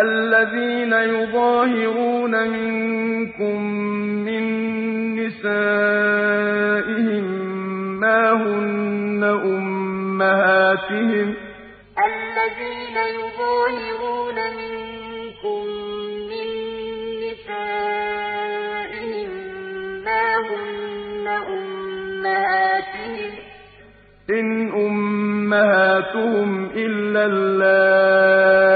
الَّذِينَ يُظَاهِرُونَ مِنكُم مِّن نِّسَائِهِم مَّا هُنَّ أُمَّهَاتِهِمْ ۖ. اللَّهَ الَّذِينَ يُظَاهِرُونَ مِنكُم مِّن نِّسَائِهِم مَّا هُنَّ أُمَّهَاتِهِمْ ۖ. إِنْ أُمَّهَاتُهُمْ إِلَّا اللَّائِي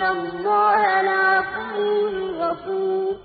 إِنَّ اللَّهَ لَعَفُوٌّ